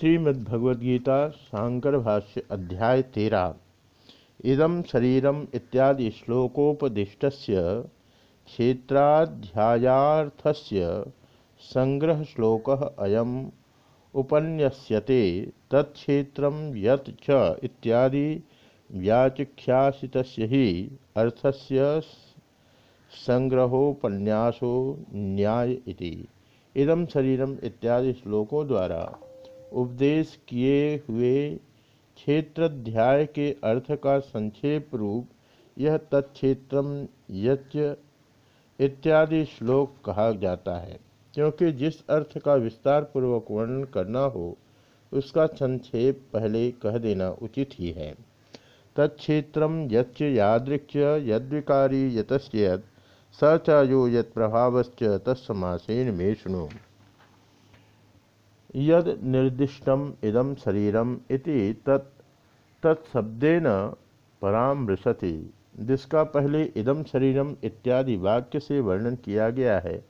श्रीमद्भगवद्गीता, शांकर भाष्य अध्याय तेरा। इदम शरीरम इत्यादि श्लोकोपदिष्ट क्षेत्राध्यायार्थस्य संग्रह श्लोक अयम उपन्यस्यते तत्क्षेत्र यत् च इत्यादि व्याचिख्यासित ही अर्थस्य संग्रहोपन्यासो न्याय इति। इदम शरीरम इत्यादि श्लोकों द्वारा उपदेश किए हुए क्षेत्राध्याय के अर्थ का संक्षेप रूप यह तत्क्षेत्रम यच इत्यादि श्लोक कहा जाता है। क्योंकि जिस अर्थ का विस्तार पूर्वक वर्णन करना हो, उसका संक्षेप पहले कह देना उचित ही है। तत्क्षेत्रम यच्च यादृक्ष यद्विकारी यतस्य स च यो यत्प्रभावश्च तत्समासेन मे शुणु। यद निर्दिष्टम इदम शरीरम इति तत् तत्शब्देन परामृशति। जिसका पहले इदम शरीरम इत्यादि वाक्य से वर्णन किया गया है,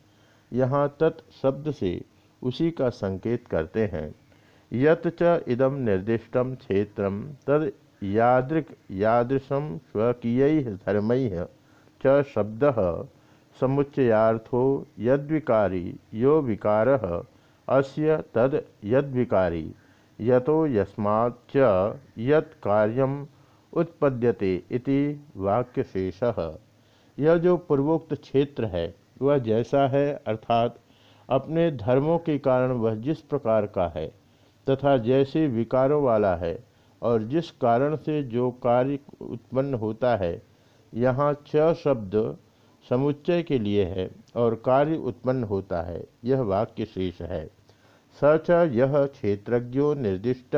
यहाँ तत् शब्द से उसी का संकेत करते हैं। यत च इदम निर्दिष्टम क्षेत्र, तद यादृक यादृशम स्वकीय धर्म च शब्द समुच्चयाथो यद्विकारी यो विकार अस्य तद यद्विकारी, यतो यस्माच्च यत् कार्यम उत्पद्यते इति वाक्यशेषः। यह जो पूर्वोक्त क्षेत्र है, वह जैसा है, अर्थात अपने धर्मों के कारण वह जिस प्रकार का है, तथा जैसे विकारों वाला है, और जिस कारण से जो कार्य उत्पन्न होता है, यहाँ च शब्द समुच्चय के लिए है, और कार्य उत्पन्न होता है, यह वाक्य शेष है। स च यह क्षेत्रज्ञो निर्दिष्ट,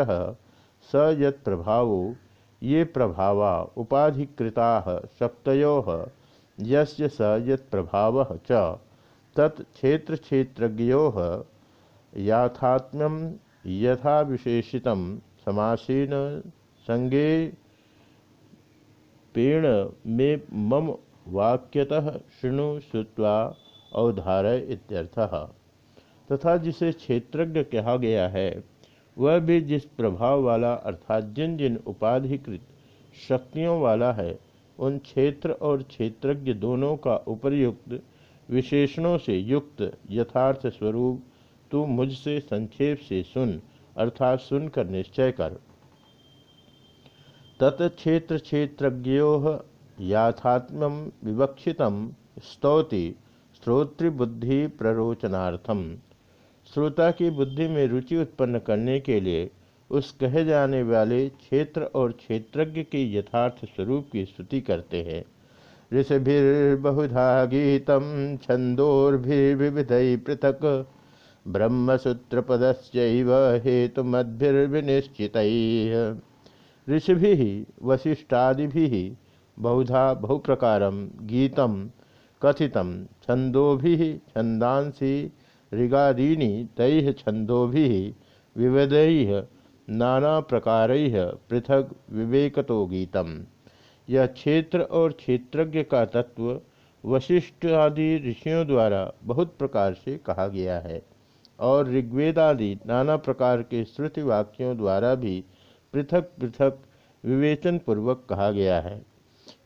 स यत प्रभावो, ये प्रभावा उपाधिकृता सप्तयो, यस्य स यत प्रभाव याथात्म्यम यथा विशेषित समासेन संगे पेण में मम वाक्यतः शृणु श्रुवा अवधारय इत्यर्थः। तथा जिसे क्षेत्रज्ञ कहा गया है, वह भी जिस प्रभाव वाला, अर्थात जिन जिन उपाधिकृत शक्तियों वाला है, उन क्षेत्र और क्षेत्रज्ञ दोनों का उपरयुक्त विशेषणों से युक्त यथार्थ स्वरूप तू मुझसे संक्षेप से सुन, अर्थात सुनकर निश्चय कर। तत्क्षेत्र क्षेत्रज्ञो याथात्म विवक्षित स्तौति श्रोतृबुद्धि प्ररोचनार्थम। श्रोता की बुद्धि में रुचि उत्पन्न करने के लिए उस कहे जाने वाले क्षेत्र और क्षेत्रज्ञ के यथार्थ स्वरूप की स्तुति करते हैं। ऋषिभिर्बहुधा गीतम छंदोर्भिर्विविध पृथक। ब्रह्मसूत्रपदश्च हेतुमद्भिर्विनिश्चित। ऋषिभि वशिष्ठादि बहुधा बहुप्रकार गीतम कथित छंदोभि छंदांसी ऋगादीनि तैः छंदोभिः विविधैः नाना प्रकार पृथक विवेकतो गीतम। यह क्षेत्र और क्षेत्रज्ञ का तत्व वशिष्ठ आदि ऋषियों द्वारा बहुत प्रकार से कहा गया है और ऋग्वेद आदि नाना प्रकार के श्रुति वाक्यों द्वारा भी पृथक पृथक विवेचन पूर्वक कहा गया है।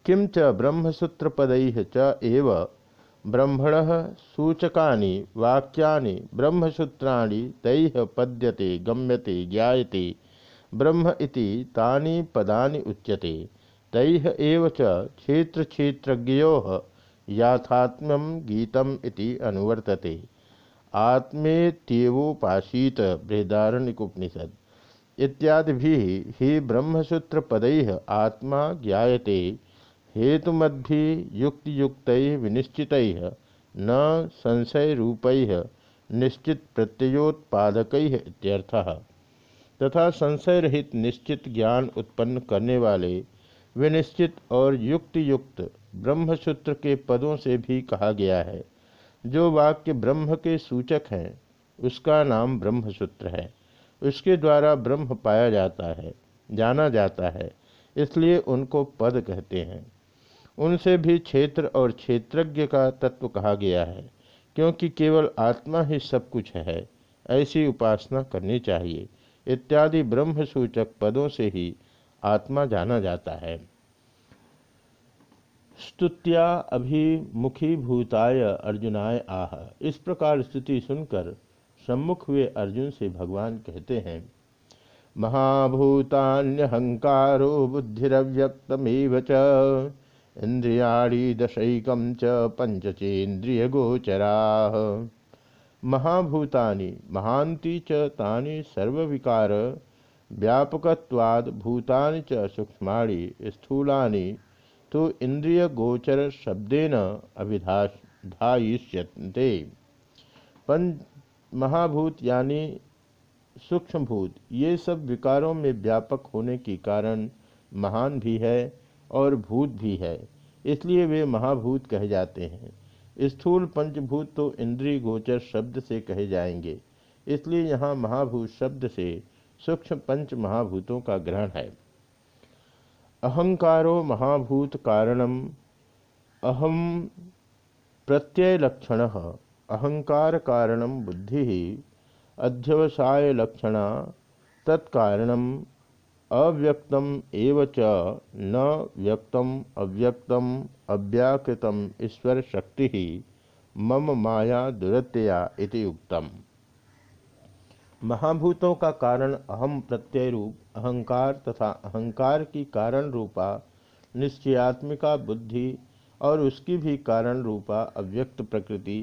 किम च ब्रह्मसूत्र पद च एव ब्रह्मण सूचका वाक्या ब्रह्मसूत्राणि तैः पद्यते, गम्यते, ज्ञायते। ब्रह्म इति तानि पदानि उच्यते। तैः एव च क्षेत्रक्षेत्रज्ञयोः याथात्म्यं गीतम् इति अनुवर्तते। आत्मेत्येवोपासीत बृहदारण्यकोपनिषद। इत्यादि भी ही ब्रह्मसूत्रपदैः आत्मा ज्ञायते। हेतुमद्भि युक्तियुक्त विनिश्चित, न संशय रूप निश्चित प्रत्ययोत्पादक तथा संशय रहित निश्चित ज्ञान उत्पन्न करने वाले, विनिश्चित और युक्ति युक्त ब्रह्मसूत्र के पदों से भी कहा गया है। जो वाक्य ब्रह्म के सूचक हैं, उसका नाम ब्रह्मसूत्र है। उसके द्वारा ब्रह्म पाया जाता है, जाना जाता है, इसलिए उनको पद कहते हैं। उनसे भी क्षेत्र और क्षेत्रज्ञ का तत्व कहा गया है, क्योंकि केवल आत्मा ही सब कुछ है, ऐसी उपासना करनी चाहिए। इत्यादि ब्रह्म सूचक पदों से ही आत्मा जाना जाता है। स्तुत्या अभिमुखी भूताय अर्जुनाय आह। इस प्रकार स्तुति सुनकर सम्मुख हुए अर्जुन से भगवान कहते हैं, महाभूतान्यहंकारो बुद्धिव्यक्तमेव च। इंद्रियाणी दशकम च पंचचेन्द्रियगोचरा महाभूतानि महांति च तानि सर्वविकार, व्यापकत्वाद भूतानि च तो इंद्रियगोचर शब्देन अभिधायिष्यन्ते पंच महाभूत यानी सूक्ष्मभूत, ये सब विकारों में व्यापक होने के कारण महान भी है और भूत भी है। इसलिए वे महाभूत कहे जाते हैं। स्थूल पंचभूत तो इंद्रिय गोचर शब्द से कहे जाएँगे। इसलिए यहाँ महाभूत शब्द से सूक्ष्म पंच महाभूतों का ग्रहण है। अहंकारो महाभूत कारणम अहम प्रत्यय लक्षण अहंकार कारणम बुद्धि अध्यवसाय लक्षण तत्कारण अव्यक्तम एव च न व्यक्तम अव्यक्तम अव्याकृतम ईश्वर शक्ति ही मम माया दुरत्या इति उक्तम। महाभूतों का कारण अहम प्रत्यय रूप अहंकार तथा अहंकार की कारण रूपा, निश्चयात्मिका बुद्धि और उसकी भी कारण रूपा अव्यक्त प्रकृति,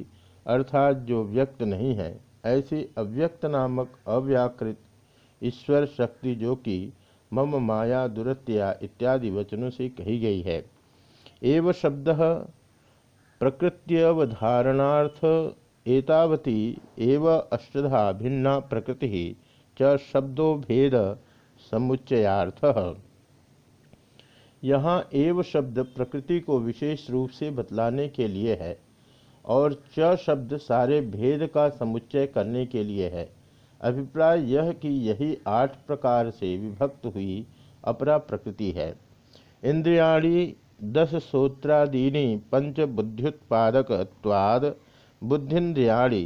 अर्थात जो व्यक्त नहीं है, ऐसी अव्यक्त नामक अव्याकृत ईश्वर शक्ति जो कि मम माया दुरत्या इत्यादि वचनों से कही गई है। एव शब्द प्रकृत्यवधारणार्थ एतावती एव अष्टधा भिन्ना प्रकृति च शब्दो भेद समुच्चयार्थ। यहाँ एव शब्द प्रकृति को विशेष रूप से बतलाने के लिए है और च शब्द सारे भेद का समुच्चय करने के लिए है। अभिप्राय यह कि यही आठ प्रकार से विभक्त हुई अपरा प्रकृति है। इंद्रियाणी, दस सूत्रादीनी, पंच बुद्ध्युत्पादकवाद बुद्धिन्द्रियाणी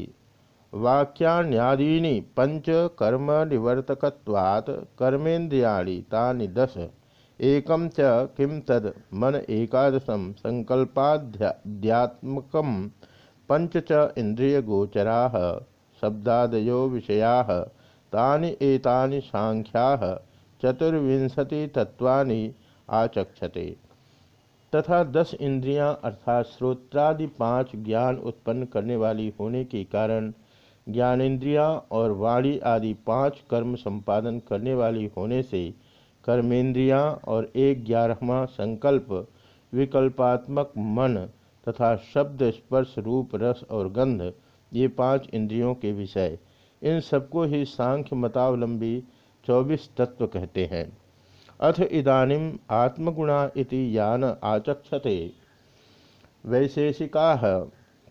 वाक्यान्यादीनी पंच कर्म निवर्तकवात् कर्मेन्द्रियाणी तानि दश एकम च किम तद मन एकादशम संकल्पाध्यात्मकम पंच च इंद्रियगोचरा शब्दादयो विषया, तानि एतानि सांख्याः, चतुर्विंशति तत्वानि आचक्षते। तथा दस इंद्रियाँ अर्थात श्रोत्रादि पाँच ज्ञान उत्पन्न करने वाली होने के कारण, ज्ञानेन्द्रियाँ और वाणी आदि पाँच कर्म संपादन करने वाली होने से कर्मेंद्रियाँ और एक ग्यारहवा संकल्प, विकल्पात्मक मन तथा शब्द स्पर्श रूप रस और गंध ये पाँच इंद्रियों के विषय। इन सबको ही सांख्य मतावलंबी चौबीस तत्व कहते हैं। अथ इदानीम आत्मगुणा इति यान आचक्षते। वैशेषिका,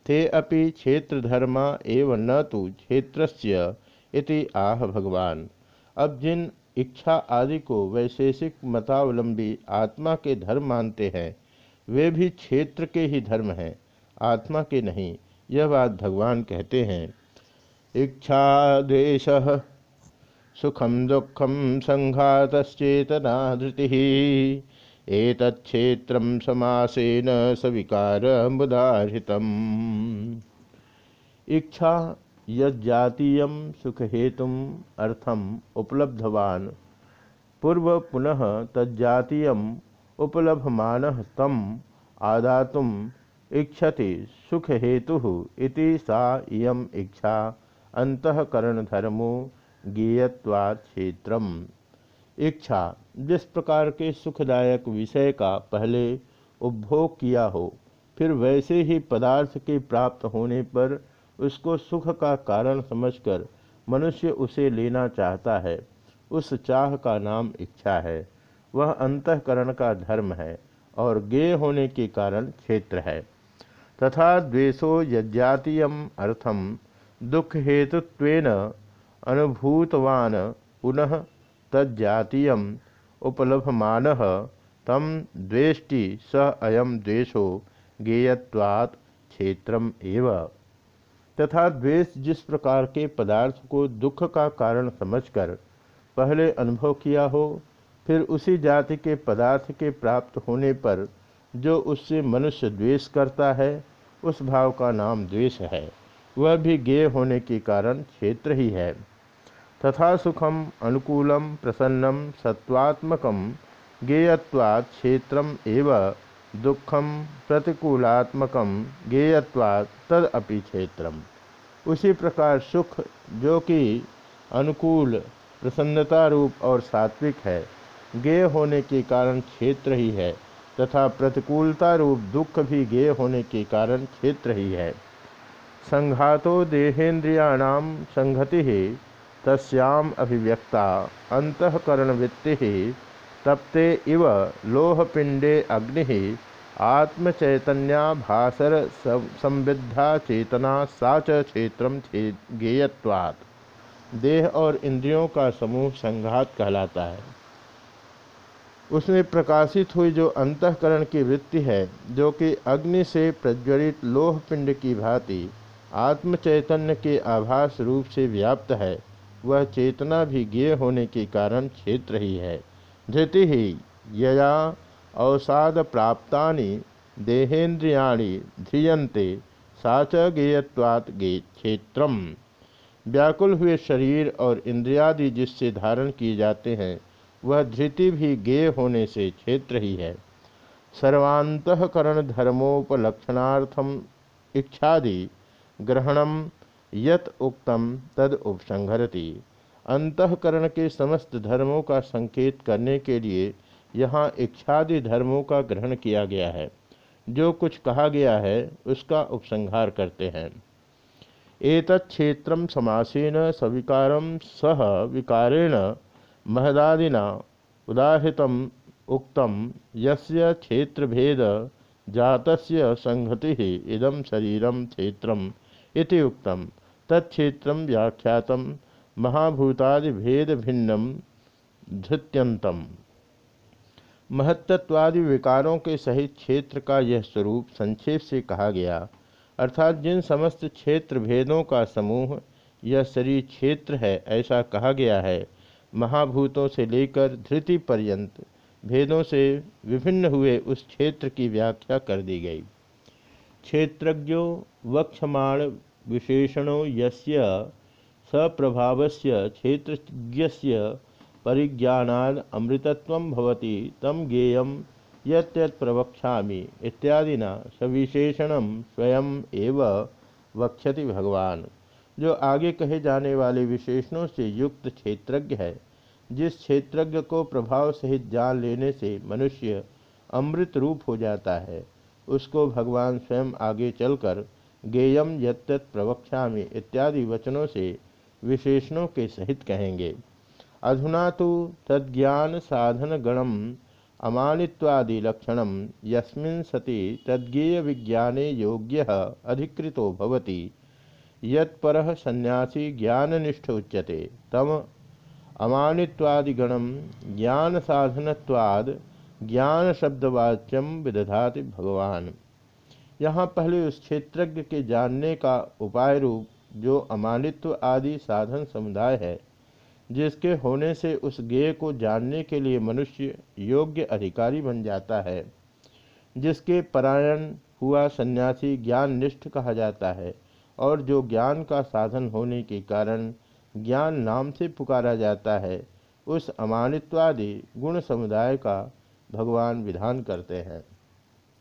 ते अपि क्षेत्रधर्मा एव न तो क्षेत्रस्य इति आह भगवान। अब जिन इच्छा आदि को वैशेषिक मतावलंबी आत्मा के धर्म मानते हैं, वे भी क्षेत्र के ही धर्म हैं, आत्मा के नहीं। यह बात भगवान कहते हैं। इच्छा द्वेश सुखम दुखम संघातचेतना धृति। एतक्षेत्र समासेन सविकार मुदाहृत इच्छा यज्जातीय सुखहेतु अर्थम उपलब्धवान। पूर्व पुनः तज्जातीय उपलभमान तम आदातुम इच्छति सुख हेतु इति सा इयम इच्छा। अंतकरण धर्मो ज्ञेयवाद क्षेत्र इच्छा, जिस प्रकार के सुखदायक विषय का पहले उपभोग किया हो, फिर वैसे ही पदार्थ के प्राप्त होने पर उसको सुख का कारण समझकर मनुष्य उसे लेना चाहता है। उस चाह का नाम इच्छा है। वह अंतकरण का धर्म है और गेय होने के कारण क्षेत्र है। तथा द्वेषो यज्ञातीय अर्थम दुख हेतुत्वेन अनुभूतवान पुनः तज्जातीय उपलभमान तम द्वेष्टि स अयम द्वेषो गेयवात् क्षेत्रम एव। तथा द्वेष जिस प्रकार के पदार्थ को दुख का कारण समझकर पहले अनुभव किया हो, फिर उसी जाति के पदार्थ के प्राप्त होने पर जो उससे मनुष्य द्वेष करता है, उस भाव का नाम द्वेष है। वह भी गेय होने के कारण क्षेत्र ही है। तथा सुखम, अनुकूलम, प्रसन्नम, सत्वात्मकम, गेयत्वात् क्षेत्रम एव, दुखम, प्रतिकूलात्मकम, गेयत्वात् तदपि क्षेत्रम। उसी प्रकार सुख, जो कि अनुकूल, प्रसन्नता रूप और सात्विक है, गेय होने के कारण क्षेत्र ही है। तथा प्रतिकूलता रूप दुख भी गेय होने के कारण क्षेत्र ही है। संघातो देहेन्द्रियाणाम संहति तस्याम अभिव्यक्ता अंतकरणवृत्ति तप्ते इव लोहपिंडे अग्नि आत्मचैतन्याभासर संविद्धा चेतना सा क्षेत्र गेयवात् देह और इंद्रियों का समूह संघात कहलाता है। उसमें प्रकाशित हुई जो अंतकरण की वृत्ति है, जो कि अग्नि से प्रज्वलित लोह पिंड की भांति आत्मचैतन्य के आभास रूप से व्याप्त है, वह चेतना भी ज्ञेय होने के कारण क्षेत्र ही है। धृति ही यया अवसाद प्राप्ता देहेन्द्रियाणी ध्रियंते सा च गेयत्वात् गे क्षेत्र व्याकुल हुए शरीर और इंद्रियादि जिससे धारण किए जाते हैं वह धृति भी गेय होने से क्षेत्र ही। है सर्वांतकरण धर्मोपलक्षणार्थम इच्छादि ग्रहणम यत उक्तम तद उपसंहरति। अंतकरण के समस्त धर्मों का संकेत करने के लिए यहाँ इच्छादि धर्मों का ग्रहण किया गया है। जो कुछ कहा गया है, उसका उपसंहार करते हैं। एतत्क्षेत्र समासेन सविकार सह विकारेण महदादिना उदाहृत उक्तम, यस्य क्षेत्रभेद जातस्य संहति इदम शरीरम क्षेत्रम इति उक्तम। व्याख्यात महाभूतादि भेद भिन्नम धृत्यंतम महत्त्वादि विकारों के सहित क्षेत्र का यह स्वरूप संक्षेप से कहा गया, अर्थात जिन समस्त क्षेत्र भेदों का समूह यह शरीर क्षेत्र है ऐसा कहा गया है महाभूतों से लेकर धृति पर्यंत भेदों से विभिन्न हुए उस क्षेत्र की व्याख्या कर दी गई। क्षेत्रज्ञो, वक्षमाण विशेषणों यस्य सप्रभावस्य क्षेत्रज्ञस्य परिज्ञानाद अमृतत्व भवति तम ज्ञेयम यत्यत प्रवक्षामि इत्यादिना सविशेषण स्वयं एव वक्षति भगवान। जो आगे कहे जाने वाले विशेषणों से युक्त क्षेत्रज्ञ है जिस क्षेत्रज्ञ को प्रभाव सहित जान लेने से मनुष्य अमृत रूप हो जाता है, उसको भगवान स्वयं आगे चलकर गेयम यत्त प्रवक्ष्यामि इत्यादि वचनों से विशेषणों के सहित कहेंगे। अधुना तो तद्ज्ञान साधन गणम अमानित्वादि लक्षण यस्मिन् सति तद्गेय विज्ञाने योग्य अधिकृतो भवति। यत्पर सन्यासी ज्ञाननिष्ठ उच्यते तम अमानित्वादिगण ज्ञान साधनवाद ज्ञान शब्दवाच्यम विदधाति भगवान। यहाँ पहले उस क्षेत्रज्ञ के जानने का उपाय रूप जो अमानित्व आदि साधन समुदाय है, जिसके होने से उस गेय को जानने के लिए मनुष्य योग्य अधिकारी बन जाता है, जिसके परायण हुआ सन्यासी ज्ञान निष्ठ कहा जाता है, और जो ज्ञान का साधन होने के कारण ज्ञान नाम से पुकारा जाता है, उस अमानित्वादि गुण समुदाय का भगवान विधान करते हैं।